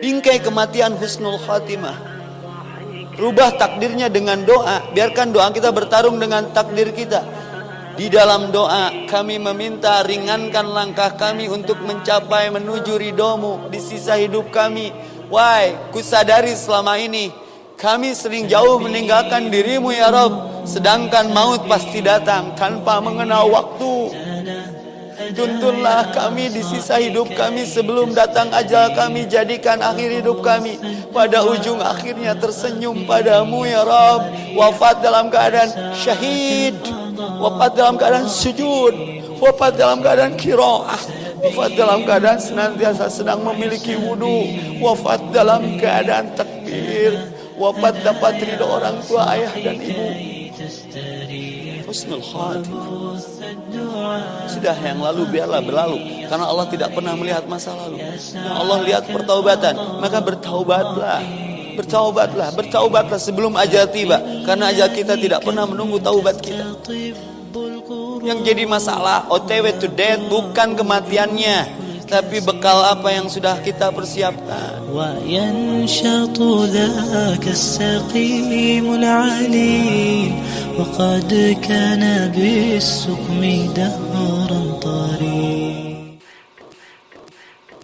Bingkai kematian husnul khatimah. Rubah takdirnya dengan doa. Biarkan doa kita bertarung dengan takdir kita. Di dalam doa kami meminta ringankan langkah kami untuk mencapai menuju ridomu di sisa hidup kami. Why? kusadari selama ini kami sering jauh meninggalkan dirimu ya Rob. Sedangkan maut pasti datang tanpa mengenal waktu. Tuntunlah kami di sisa hidup kami sebelum datang ajal kami Jadikan akhir hidup kami. Pada ujung akhirnya tersenyum padamu ya Rab Wafat dalam keadaan syahid Wafat dalam keadaan sujud Wafat dalam keadaan kiroah Wafat dalam keadaan senantiasa sedang memiliki wudhu Wafat dalam keadaan takbir Wafat dapat ridho orang tua ayah dan ibu Husnul khatimah Sudah yang lalu biarlah berlalu Karena Allah tidak pernah melihat masa lalu Yang Allah lihat pertaubatan Maka bertaubatlah Bertaubatlah, bertaubatlah sebelum ajal tiba Karena ajal kita tidak pernah menunggu taubat kita Yang jadi masalah OTW to death bukan kematiannya tapi bekal apa yang sudah kita persiapkan وينشط ذاك السقيم العليل وقد كان بالسقم دهرا طريق